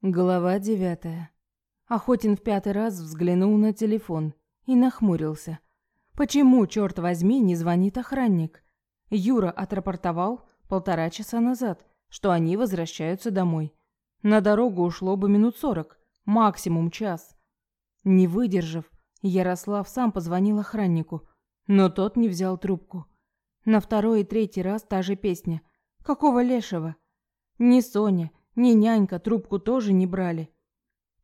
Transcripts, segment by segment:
Глава девятая. Охотин в пятый раз взглянул на телефон и нахмурился. Почему, черт возьми, не звонит охранник? Юра отрапортовал полтора часа назад, что они возвращаются домой. На дорогу ушло бы минут сорок, максимум час. Не выдержав, Ярослав сам позвонил охраннику, но тот не взял трубку. На второй и третий раз та же песня. Какого лешего? Ни Соня, ни нянька трубку тоже не брали.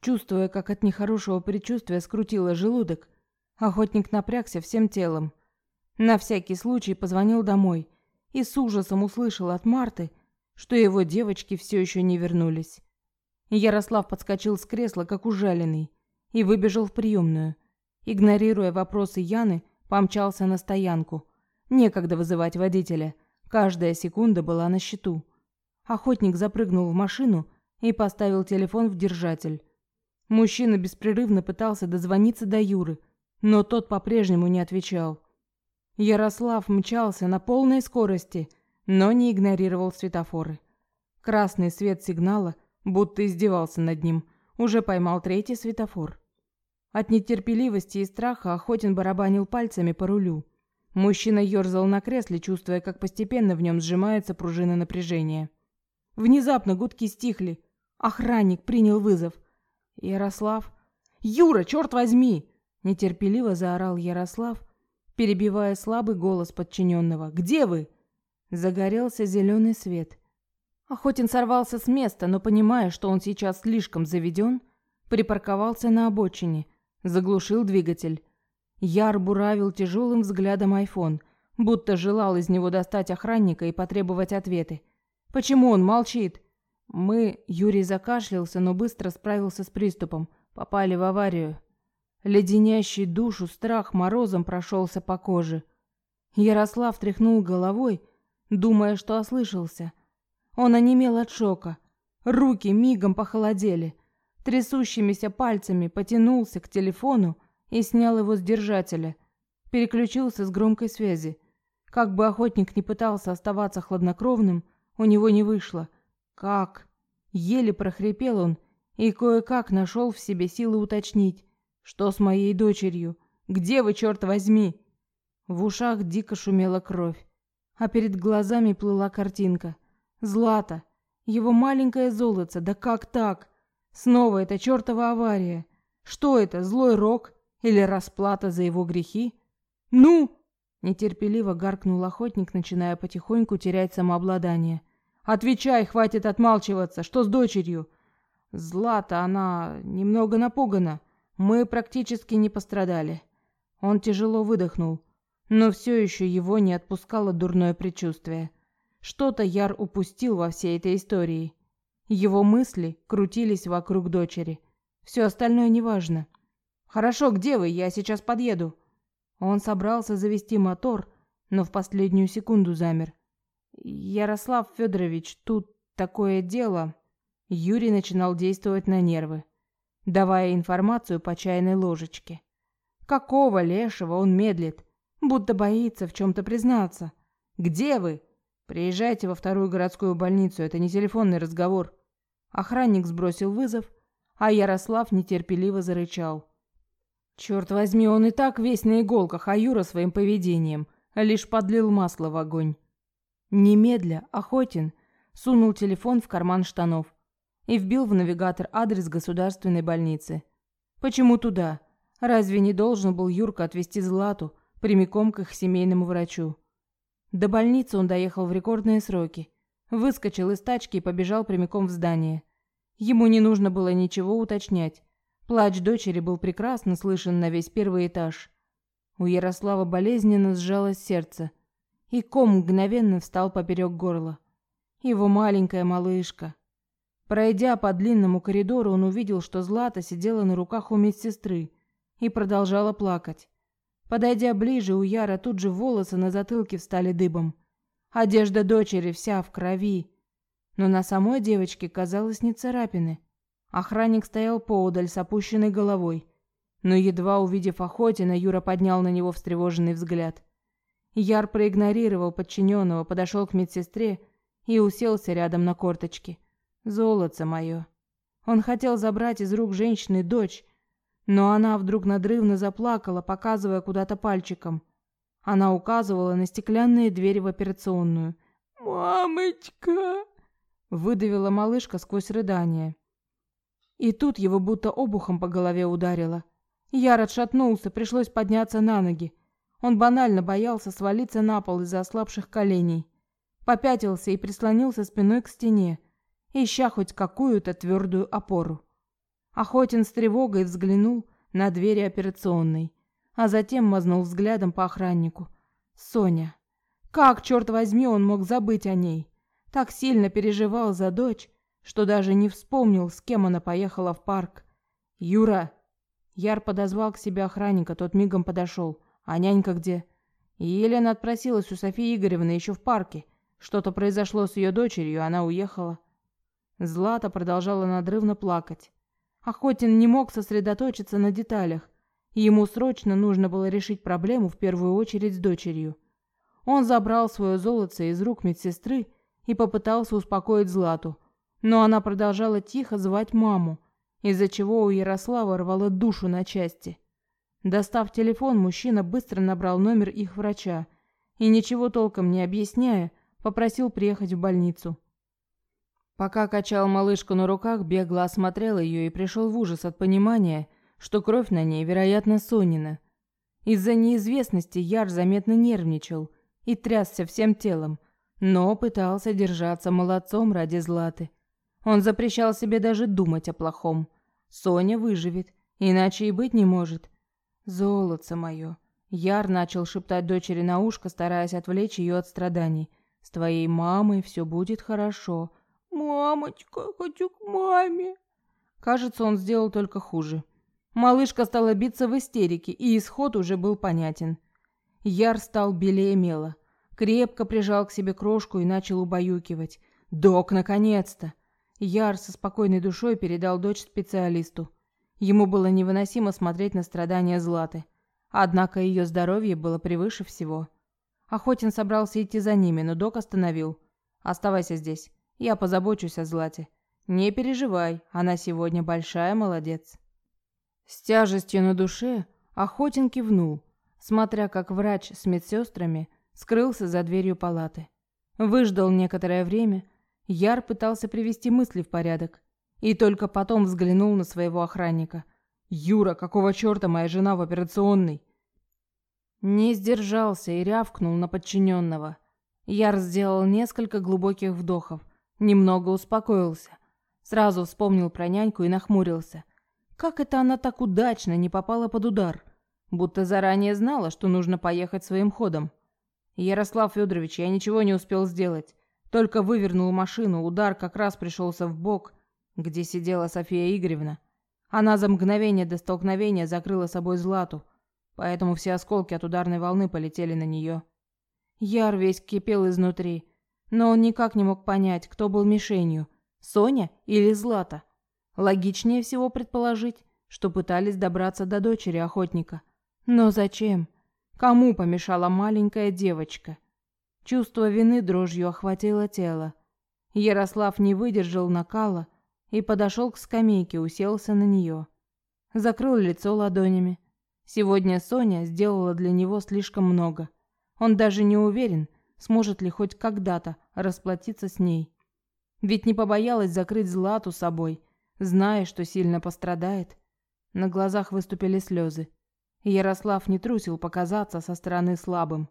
Чувствуя, как от нехорошего предчувствия скрутило желудок, охотник напрягся всем телом. На всякий случай позвонил домой и с ужасом услышал от Марты, что его девочки все еще не вернулись. Ярослав подскочил с кресла, как ужаленный, и выбежал в приемную. Игнорируя вопросы Яны, помчался на стоянку. Некогда вызывать водителя. Каждая секунда была на счету. Охотник запрыгнул в машину и поставил телефон в держатель. Мужчина беспрерывно пытался дозвониться до Юры, но тот по-прежнему не отвечал. Ярослав мчался на полной скорости, но не игнорировал светофоры. Красный свет сигнала, будто издевался над ним, уже поймал третий светофор. От нетерпеливости и страха Охотин барабанил пальцами по рулю. Мужчина ерзал на кресле, чувствуя, как постепенно в нем сжимается пружина напряжения. Внезапно гудки стихли. Охранник принял вызов. Ярослав. «Юра, черт возьми!» Нетерпеливо заорал Ярослав, перебивая слабый голос подчиненного. «Где вы?» Загорелся зеленый свет. Охотин сорвался с места, но, понимая, что он сейчас слишком заведен, припарковался на обочине, заглушил двигатель. Яр буравил тяжелым взглядом айфон, будто желал из него достать охранника и потребовать ответы. Почему он молчит? Мы, Юрий закашлялся, но быстро справился с приступом. Попали в аварию. Леденящий душу страх морозом прошелся по коже. Ярослав тряхнул головой, думая, что ослышался. Он онемел от шока. Руки мигом похолодели. Трясущимися пальцами потянулся к телефону и снял его с держателя. Переключился с громкой связи. Как бы охотник не пытался оставаться хладнокровным, у него не вышло. Как? Еле прохрипел он и кое-как нашел в себе силы уточнить. Что с моей дочерью? Где вы, черт возьми? В ушах дико шумела кровь, а перед глазами плыла картинка. Злата, его маленькое золото, да как так? Снова эта чертова авария. Что это, злой рок или расплата за его грехи? Ну, Нетерпеливо гаркнул охотник, начиная потихоньку терять самообладание. «Отвечай, хватит отмалчиваться! Что с дочерью?» «Злата, она немного напугана. Мы практически не пострадали». Он тяжело выдохнул, но все еще его не отпускало дурное предчувствие. Что-то Яр упустил во всей этой истории. Его мысли крутились вокруг дочери. Все остальное неважно. «Хорошо, где вы? Я сейчас подъеду». Он собрался завести мотор, но в последнюю секунду замер. Ярослав Федорович, тут такое дело. Юрий начинал действовать на нервы, давая информацию по чайной ложечке. Какого лешего он медлит, будто боится в чем то признаться. Где вы? Приезжайте во вторую городскую больницу, это не телефонный разговор. Охранник сбросил вызов, а Ярослав нетерпеливо зарычал. Черт возьми, он и так весь на иголках, а Юра своим поведением лишь подлил масло в огонь. Немедля Охотин сунул телефон в карман штанов и вбил в навигатор адрес государственной больницы. Почему туда? Разве не должен был Юрка отвезти Злату прямиком к их семейному врачу? До больницы он доехал в рекордные сроки, выскочил из тачки и побежал прямиком в здание. Ему не нужно было ничего уточнять. Плач дочери был прекрасно слышен на весь первый этаж. У Ярослава болезненно сжалось сердце, и ком мгновенно встал поперек горла. Его маленькая малышка. Пройдя по длинному коридору, он увидел, что Злата сидела на руках у медсестры и продолжала плакать. Подойдя ближе, у Яра тут же волосы на затылке встали дыбом. Одежда дочери вся в крови, но на самой девочке казалось не царапины, Охранник стоял поодаль с опущенной головой, но едва увидев Охотина, Юра поднял на него встревоженный взгляд. Яр проигнорировал подчиненного, подошел к медсестре и уселся рядом на корточки. «Золотце мое!» Он хотел забрать из рук женщины дочь, но она вдруг надрывно заплакала, показывая куда-то пальчиком. Она указывала на стеклянные двери в операционную. «Мамочка!» — выдавила малышка сквозь рыдание. И тут его будто обухом по голове ударило. Яр отшатнулся, пришлось подняться на ноги. Он банально боялся свалиться на пол из-за ослабших коленей. Попятился и прислонился спиной к стене, ища хоть какую-то твердую опору. Охотин с тревогой взглянул на двери операционной, а затем мазнул взглядом по охраннику. Соня. Как, черт возьми, он мог забыть о ней? Так сильно переживал за дочь, что даже не вспомнил, с кем она поехала в парк. «Юра!» Яр подозвал к себе охранника, тот мигом подошел. «А нянька где?» Елена отпросилась у Софии Игоревны еще в парке. Что-то произошло с ее дочерью, она уехала. Злата продолжала надрывно плакать. Охотин не мог сосредоточиться на деталях. Ему срочно нужно было решить проблему в первую очередь с дочерью. Он забрал свое золото из рук медсестры и попытался успокоить Злату, но она продолжала тихо звать маму, из-за чего у Ярослава рвало душу на части. Достав телефон, мужчина быстро набрал номер их врача и, ничего толком не объясняя, попросил приехать в больницу. Пока качал малышку на руках, бегло осмотрел ее и пришел в ужас от понимания, что кровь на ней, вероятно, Сонина. Из-за неизвестности Яр заметно нервничал и трясся всем телом, но пытался держаться молодцом ради Златы. Он запрещал себе даже думать о плохом. Соня выживет, иначе и быть не может. Золотце мое. Яр начал шептать дочери на ушко, стараясь отвлечь ее от страданий. С твоей мамой все будет хорошо. «Мамочка, хочу к маме!» Кажется, он сделал только хуже. Малышка стала биться в истерике, и исход уже был понятен. Яр стал белее мела. Крепко прижал к себе крошку и начал убаюкивать. «Док, наконец-то!» Яр со спокойной душой передал дочь специалисту. Ему было невыносимо смотреть на страдания Златы. Однако ее здоровье было превыше всего. Охотин собрался идти за ними, но док остановил. «Оставайся здесь. Я позабочусь о Злате. Не переживай, она сегодня большая молодец. С тяжестью на душе Охотин кивнул, смотря как врач с медсестрами скрылся за дверью палаты. Выждал некоторое время, Яр пытался привести мысли в порядок и только потом взглянул на своего охранника. «Юра, какого черта моя жена в операционной?» Не сдержался и рявкнул на подчиненного. Яр сделал несколько глубоких вдохов – Немного успокоился. Сразу вспомнил про няньку и нахмурился. Как это она так удачно не попала под удар? Будто заранее знала, что нужно поехать своим ходом. Ярослав Федорович, я ничего не успел сделать. Только вывернул машину, удар как раз пришелся в бок, где сидела София Игоревна. Она за мгновение до столкновения закрыла собой Злату, поэтому все осколки от ударной волны полетели на нее. Яр весь кипел изнутри, но он никак не мог понять, кто был мишенью – Соня или Злата. Логичнее всего предположить, что пытались добраться до дочери охотника. Но зачем? Кому помешала маленькая девочка? Чувство вины дрожью охватило тело. Ярослав не выдержал накала и подошел к скамейке, уселся на нее. Закрыл лицо ладонями. Сегодня Соня сделала для него слишком много. Он даже не уверен, сможет ли хоть когда-то расплатиться с ней. Ведь не побоялась закрыть Злату собой, зная, что сильно пострадает. На глазах выступили слезы. Ярослав не трусил показаться со стороны слабым.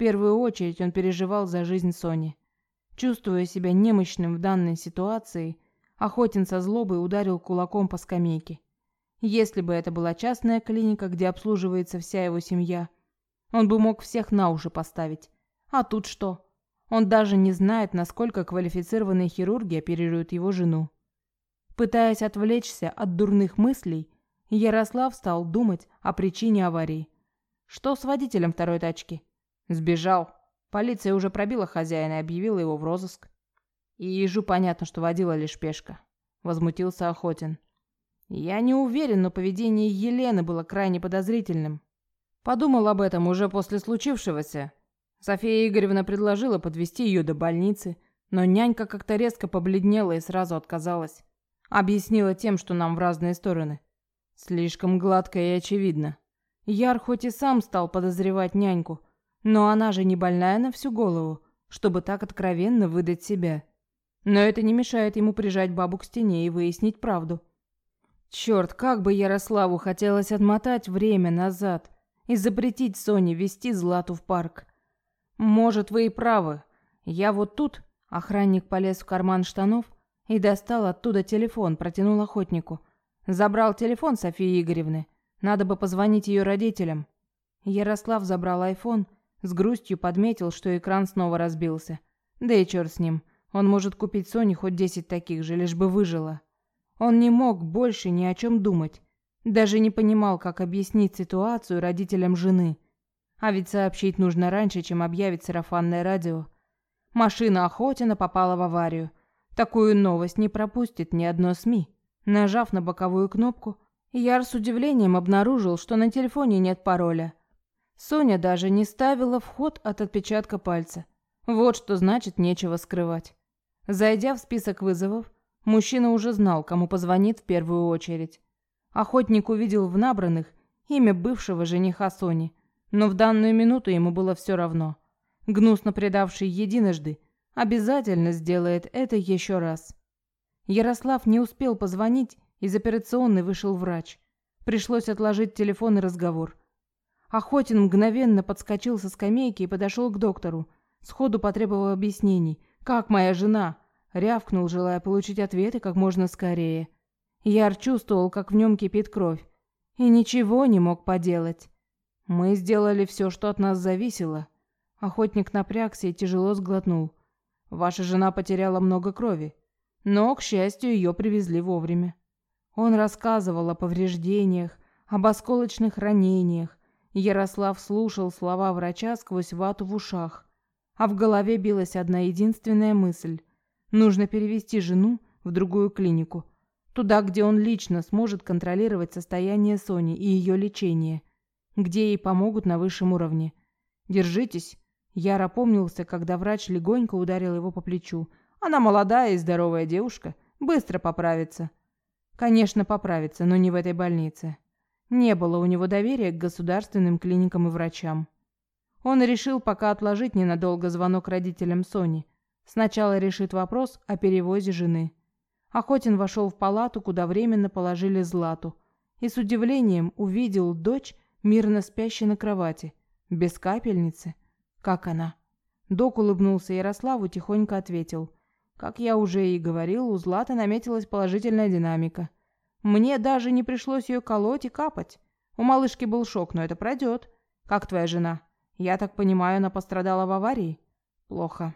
Первую очередь он переживал за жизнь Сони. Чувствуя себя немощным в данной ситуации, Охотин со злобой ударил кулаком по скамейке. Если бы это была частная клиника, где обслуживается вся его семья, он бы мог всех на уши поставить. А тут что? Он даже не знает, насколько квалифицированные хирурги оперируют его жену. Пытаясь отвлечься от дурных мыслей, Ярослав стал думать о причине аварии. Что с водителем второй тачки? Сбежал. Полиция уже пробила хозяина и объявила его в розыск. И ежу понятно, что водила лишь пешка. Возмутился Охотин. Я не уверен, но поведение Елены было крайне подозрительным. Подумал об этом уже после случившегося София Игоревна предложила подвести ее до больницы, но нянька как-то резко побледнела и сразу отказалась. Объяснила тем, что нам в разные стороны. Слишком гладко и очевидно. Яр хоть и сам стал подозревать няньку, но она же не больная на всю голову, чтобы так откровенно выдать себя. Но это не мешает ему прижать бабу к стене и выяснить правду. Черт, как бы Ярославу хотелось отмотать время назад и запретить Соне вести Злату в парк. Может, вы и правы. Я вот тут... Охранник полез в карман штанов и достал оттуда телефон, протянул охотнику. Забрал телефон Софии Игоревны. Надо бы позвонить ее родителям. Ярослав забрал айфон, с грустью подметил, что экран снова разбился. Да и черт с ним. Он может купить Соне хоть десять таких же, лишь бы выжила. Он не мог больше ни о чем думать. Даже не понимал, как объяснить ситуацию родителям жены. А ведь сообщить нужно раньше, чем объявить сарафанное радио. Машина Охотина попала в аварию. Такую новость не пропустит ни одно СМИ. Нажав на боковую кнопку, Яр с удивлением обнаружил, что на телефоне нет пароля. Соня даже не ставила вход от отпечатка пальца. Вот что значит нечего скрывать. Зайдя в список вызовов, мужчина уже знал, кому позвонит в первую очередь. Охотник увидел в набранных имя бывшего жениха Сони, но в данную минуту ему было все равно. Гнусно предавший единожды обязательно сделает это еще раз. Ярослав не успел позвонить, из операционной вышел врач. Пришлось отложить телефон и разговор. Охотин мгновенно подскочил со скамейки и подошел к доктору. Сходу потребовал объяснений. «Как моя жена?» Рявкнул, желая получить ответы как можно скорее. Яр чувствовал, как в нем кипит кровь. И ничего не мог поделать. Мы сделали все, что от нас зависело. Охотник напрягся и тяжело сглотнул. Ваша жена потеряла много крови, но, к счастью, ее привезли вовремя. Он рассказывал о повреждениях, об осколочных ранениях. Ярослав слушал слова врача сквозь вату в ушах, а в голове билась одна единственная мысль: Нужно перевести жену в другую клинику, туда, где он лично сможет контролировать состояние Сони и ее лечение, где ей помогут на высшем уровне. Держитесь. Яр опомнился, когда врач легонько ударил его по плечу. Она молодая и здоровая девушка, быстро поправится. Конечно, поправится, но не в этой больнице. Не было у него доверия к государственным клиникам и врачам. Он решил пока отложить ненадолго звонок родителям Сони, Сначала решит вопрос о перевозе жены. Охотин вошел в палату, куда временно положили Злату, и с удивлением увидел дочь, мирно спящей на кровати, без капельницы. Как она? Док улыбнулся Ярославу, тихонько ответил. Как я уже и говорил, у Златы наметилась положительная динамика. Мне даже не пришлось ее колоть и капать. У малышки был шок, но это пройдет. Как твоя жена? Я так понимаю, она пострадала в аварии? Плохо.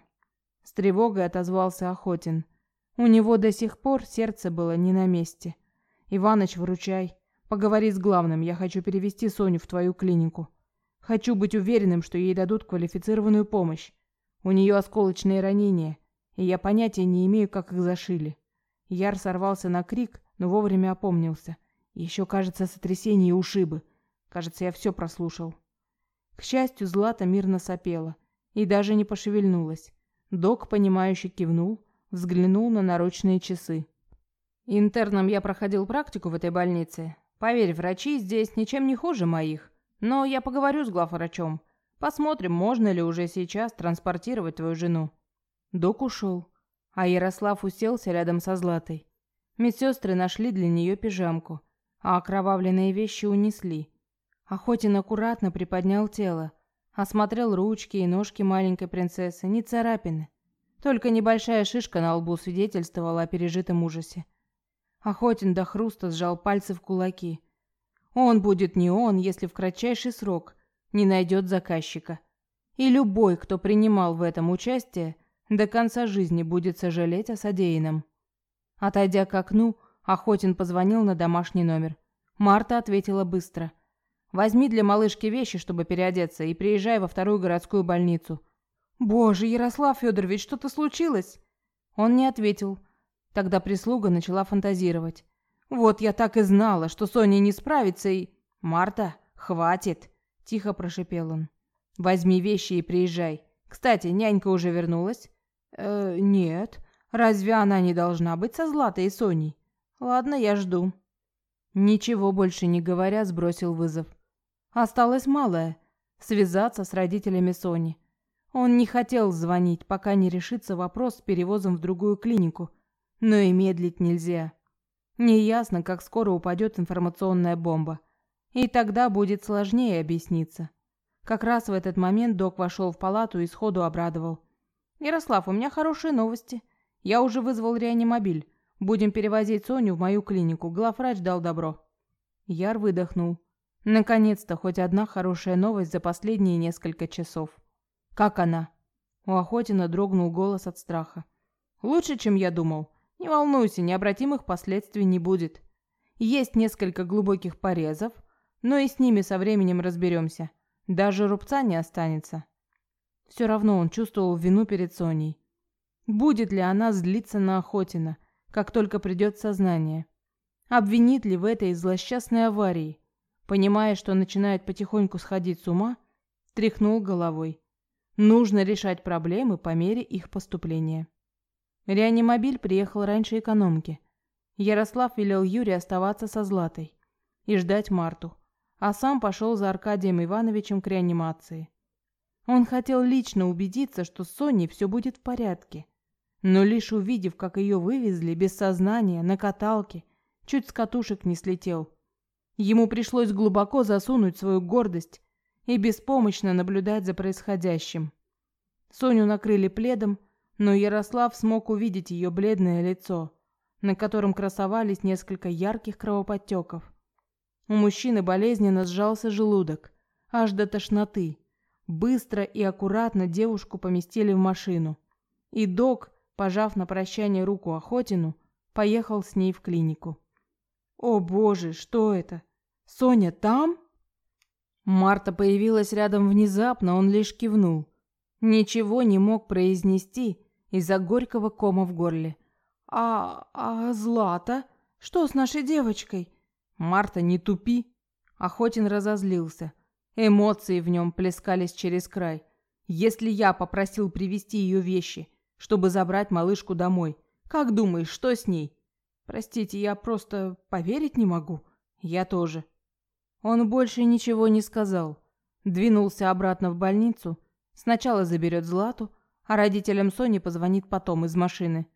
С тревогой отозвался Охотин. У него до сих пор сердце было не на месте. Иваныч, выручай. Поговори с главным, я хочу перевести Соню в твою клинику. Хочу быть уверенным, что ей дадут квалифицированную помощь. У нее осколочные ранения, и я понятия не имею, как их зашили. Яр сорвался на крик, но вовремя опомнился. Еще, кажется, сотрясение и ушибы. Кажется, я все прослушал. К счастью, Злата мирно сопела и даже не пошевельнулась. Док, понимающе кивнул, взглянул на наручные часы. Интерном я проходил практику в этой больнице. Поверь, врачи здесь ничем не хуже моих. Но я поговорю с главврачом. Посмотрим, можно ли уже сейчас транспортировать твою жену. Док ушел, а Ярослав уселся рядом со Златой. Медсестры нашли для нее пижамку, а окровавленные вещи унесли. Охотин аккуратно приподнял тело, Осмотрел ручки и ножки маленькой принцессы, не царапины. Только небольшая шишка на лбу свидетельствовала о пережитом ужасе. Охотин до хруста сжал пальцы в кулаки. Он будет не он, если в кратчайший срок не найдет заказчика. И любой, кто принимал в этом участие, до конца жизни будет сожалеть о содеянном. Отойдя к окну, Охотин позвонил на домашний номер. Марта ответила быстро – Возьми для малышки вещи, чтобы переодеться, и приезжай во вторую городскую больницу. Боже, Ярослав Федорович, что-то случилось? Он не ответил. Тогда прислуга начала фантазировать. Вот я так и знала, что Соня не справится и Марта, хватит, тихо прошипел он. Возьми вещи и приезжай. Кстати, нянька уже вернулась? Э, нет. Разве она не должна быть со Златой и Соней? Ладно, я жду. Ничего больше не говоря, сбросил вызов. Осталось малое – связаться с родителями Сони. Он не хотел звонить, пока не решится вопрос с перевозом в другую клинику, но и медлить нельзя. Неясно, как скоро упадет информационная бомба. И тогда будет сложнее объясниться. Как раз в этот момент док вошел в палату и сходу обрадовал. «Ярослав, у меня хорошие новости. Я уже вызвал реанимобиль. Будем перевозить Соню в мою клинику. Главврач дал добро». Яр выдохнул. Наконец-то хоть одна хорошая новость за последние несколько часов. «Как она?» У Охотина дрогнул голос от страха. «Лучше, чем я думал. Не волнуйся, необратимых последствий не будет. Есть несколько глубоких порезов, но и с ними со временем разберемся. Даже рубца не останется». Все равно он чувствовал вину перед Соней. Будет ли она злиться на Охотина, как только придет сознание? Обвинит ли в этой злосчастной аварии? Понимая, что начинает потихоньку сходить с ума, тряхнул головой. Нужно решать проблемы по мере их поступления. Реанимобиль приехал раньше экономки. Ярослав велел Юре оставаться со Златой и ждать Марту, а сам пошел за Аркадием Ивановичем к реанимации. Он хотел лично убедиться, что с Соней все будет в порядке, но лишь увидев, как ее вывезли без сознания на каталке, чуть с катушек не слетел. Ему пришлось глубоко засунуть свою гордость и беспомощно наблюдать за происходящим. Соню накрыли пледом, но Ярослав смог увидеть ее бледное лицо, на котором красовались несколько ярких кровоподтеков. У мужчины болезненно сжался желудок, аж до тошноты. Быстро и аккуратно девушку поместили в машину. И док, пожав на прощание руку Охотину, поехал с ней в клинику. О боже, что это? Соня там? Марта появилась рядом внезапно, он лишь кивнул. Ничего не мог произнести из-за горького кома в горле. А а Злата? Что с нашей девочкой? Марта, не тупи. Охотин разозлился. Эмоции в нем плескались через край. Если я попросил привезти ее вещи, чтобы забрать малышку домой. Как думаешь, что с ней? Простите, я просто поверить не могу. Я тоже. Он больше ничего не сказал. Двинулся обратно в больницу. Сначала заберет Злату, а родителям Сони позвонит потом из машины.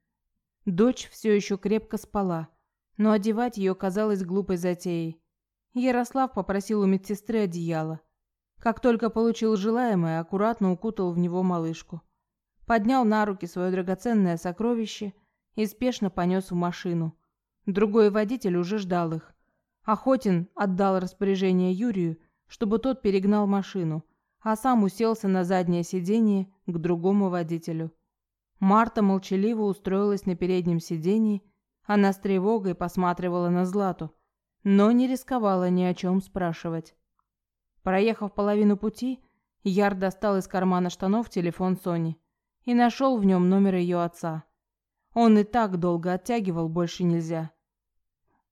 Дочь все еще крепко спала, но одевать ее казалось глупой затеей. Ярослав попросил у медсестры одеяло. Как только получил желаемое, аккуратно укутал в него малышку поднял на руки свое драгоценное сокровище и спешно понес в машину. Другой водитель уже ждал их. Охотин отдал распоряжение Юрию, чтобы тот перегнал машину, а сам уселся на заднее сиденье к другому водителю. Марта молчаливо устроилась на переднем сиденье, она с тревогой посматривала на Злату, но не рисковала ни о чем спрашивать. Проехав половину пути, Яр достал из кармана штанов телефон Сони и нашел в нем номер ее отца. Он и так долго оттягивал, больше нельзя.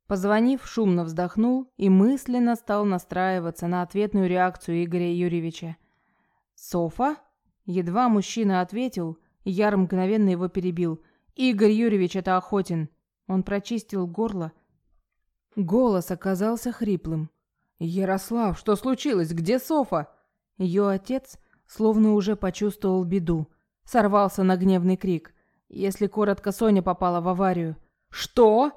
Позвонив, шумно вздохнул и мысленно стал настраиваться на ответную реакцию Игоря Юрьевича. «Софа?» Едва мужчина ответил, Яр мгновенно его перебил. «Игорь Юрьевич, это Охотин!» Он прочистил горло. Голос оказался хриплым. «Ярослав, что случилось? Где Софа?» Ее отец словно уже почувствовал беду. Сорвался на гневный крик. Если коротко, Соня попала в аварию. «Что?»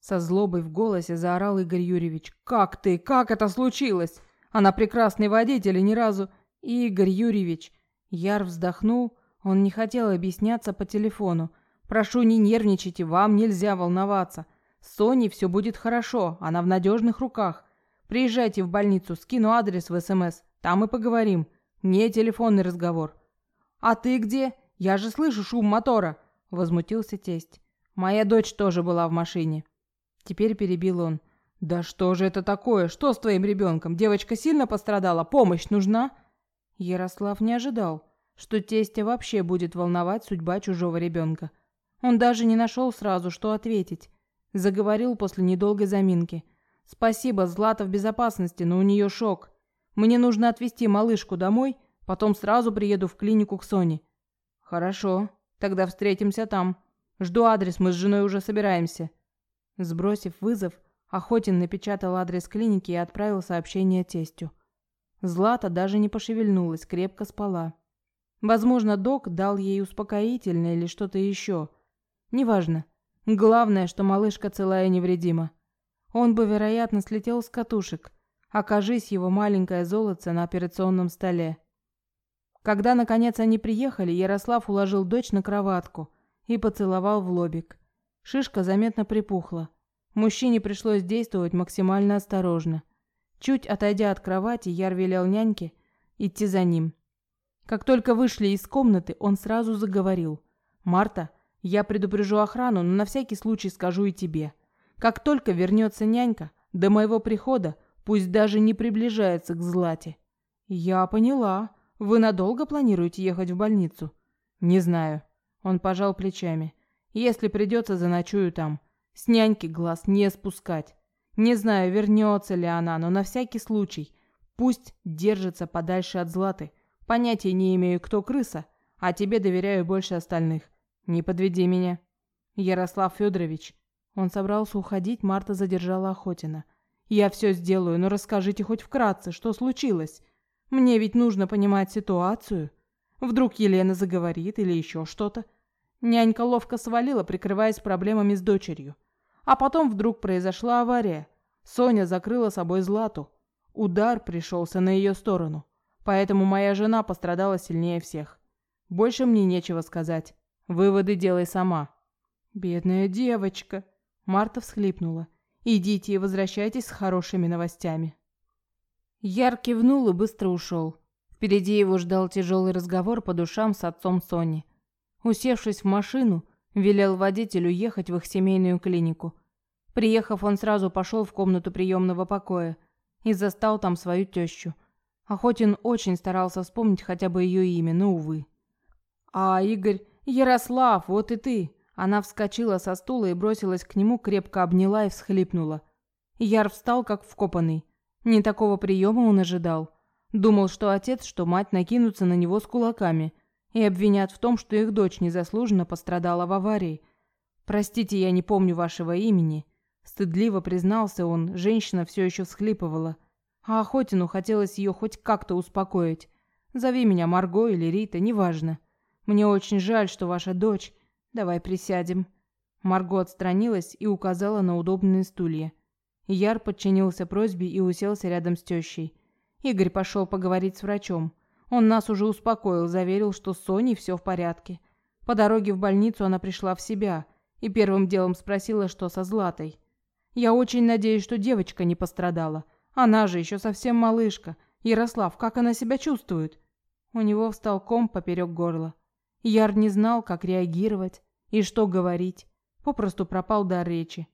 Со злобой в голосе заорал Игорь Юрьевич. «Как ты? Как это случилось? Она прекрасный водитель и ни разу...» «Игорь Юрьевич...» Яр вздохнул. Он не хотел объясняться по телефону. «Прошу, не нервничайте, вам нельзя волноваться. С Соней все будет хорошо, она в надежных руках. Приезжайте в больницу, скину адрес в СМС, там и поговорим. Не телефонный разговор. «А ты где? Я же слышу шум мотора!» – возмутился тесть. «Моя дочь тоже была в машине». Теперь перебил он. «Да что же это такое? Что с твоим ребенком? Девочка сильно пострадала? Помощь нужна?» Ярослав не ожидал, что тестя вообще будет волновать судьба чужого ребенка. Он даже не нашел сразу, что ответить. Заговорил после недолгой заминки. «Спасибо, Злата в безопасности, но у нее шок. Мне нужно отвезти малышку домой Потом сразу приеду в клинику к Соне. Хорошо, тогда встретимся там. Жду адрес, мы с женой уже собираемся. Сбросив вызов, Охотин напечатал адрес клиники и отправил сообщение тестю. Злата даже не пошевельнулась, крепко спала. Возможно, док дал ей успокоительное или что-то еще. Неважно. Главное, что малышка целая и невредима. Он бы, вероятно, слетел с катушек, окажись его маленькое золотце на операционном столе. Когда, наконец, они приехали, Ярослав уложил дочь на кроватку и поцеловал в лобик. Шишка заметно припухла. Мужчине пришлось действовать максимально осторожно. Чуть отойдя от кровати, Яр велел няньке идти за ним. Как только вышли из комнаты, он сразу заговорил. «Марта, я предупрежу охрану, но на всякий случай скажу и тебе. Как только вернется нянька, до моего прихода пусть даже не приближается к Злате». «Я поняла. Вы надолго планируете ехать в больницу?» «Не знаю». Он пожал плечами. «Если придется, заночую там. С няньки глаз не спускать. Не знаю, вернется ли она, но на всякий случай. Пусть держится подальше от Златы. Понятия не имею, кто крыса, а тебе доверяю больше остальных. Не подведи меня. Ярослав Федорович. Он собрался уходить, Марта задержала Охотина. Я все сделаю, но расскажите хоть вкратце, что случилось. Мне ведь нужно понимать ситуацию. Вдруг Елена заговорит или еще что-то. Нянька ловко свалила, прикрываясь проблемами с дочерью. А потом вдруг произошла авария. Соня закрыла собой Злату. Удар пришелся на ее сторону. Поэтому моя жена пострадала сильнее всех. Больше мне нечего сказать. Выводы делай сама. Бедная девочка. Марта всхлипнула. Идите и возвращайтесь с хорошими новостями. Яр кивнул и быстро ушел. Впереди его ждал тяжелый разговор по душам с отцом Сони. Усевшись в машину, велел водителю ехать в их семейную клинику. Приехав, он сразу пошел в комнату приемного покоя и застал там свою тещу. Охотин очень старался вспомнить хотя бы ее имя, но, увы. «А, Игорь, Ярослав, вот и ты!» Она вскочила со стула и бросилась к нему, крепко обняла и всхлипнула. Яр встал, как вкопанный. Не такого приема он ожидал. Думал, что отец, что мать накинутся на него с кулаками и обвинят в том, что их дочь незаслуженно пострадала в аварии. «Простите, я не помню вашего имени», – стыдливо признался он, женщина все еще всхлипывала. А Охотину хотелось ее хоть как-то успокоить. Зови меня Марго или Рита, неважно. Мне очень жаль, что ваша дочь... Давай присядем. Марго отстранилась и указала на удобные стулья. Яр подчинился просьбе и уселся рядом с тещей. Игорь пошел поговорить с врачом. Он нас уже успокоил, заверил, что с Соней все в порядке. По дороге в больницу она пришла в себя и первым делом спросила, что со Златой. Я очень надеюсь, что девочка не пострадала. Она же еще совсем малышка. Ярослав, как она себя чувствует? У него встал ком поперек горла. Яр не знал, как реагировать и что говорить. Попросту пропал дар речи.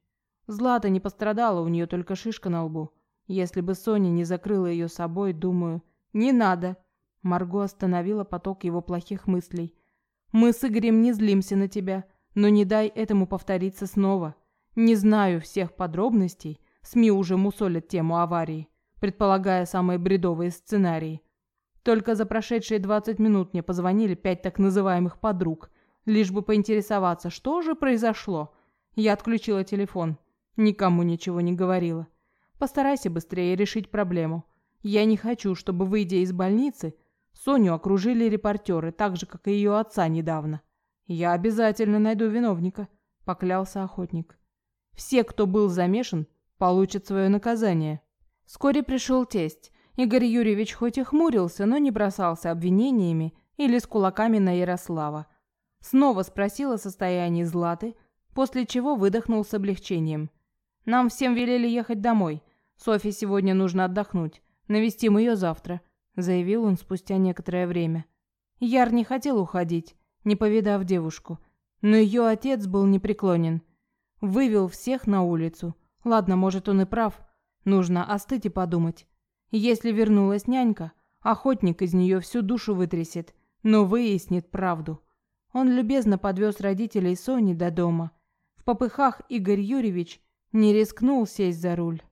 Злата не пострадала, у нее только шишка на лбу. Если бы Соня не закрыла ее собой, думаю... Не надо. Марго остановила поток его плохих мыслей. Мы с Игорем не злимся на тебя, но не дай этому повториться снова. Не знаю всех подробностей, СМИ уже мусолят тему аварии, предполагая самые бредовые сценарии. Только за прошедшие 20 минут мне позвонили пять так называемых подруг, лишь бы поинтересоваться, что же произошло. Я отключила телефон. Никому ничего не говорила. Постарайся быстрее решить проблему. Я не хочу, чтобы, выйдя из больницы, Соню окружили репортеры, так же, как и ее отца недавно. Я обязательно найду виновника, поклялся охотник. Все, кто был замешан, получит свое наказание. Вскоре пришел тесть. Игорь Юрьевич хоть и хмурился, но не бросался обвинениями или с кулаками на Ярослава. Снова спросил о состоянии Златы, после чего выдохнул с облегчением. «Нам всем велели ехать домой. Софье сегодня нужно отдохнуть. Навестим ее завтра», — заявил он спустя некоторое время. Яр не хотел уходить, не повидав девушку, но ее отец был непреклонен. Вывел всех на улицу, Ладно, может, он и прав. Нужно остыть и подумать. Если вернулась нянька, охотник из нее всю душу вытрясет, но выяснит правду. Он любезно подвез родителей Сони до дома. В попыхах Игорь Юрьевич не рискнул сесть за руль.